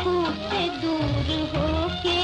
आँखों से दूर होके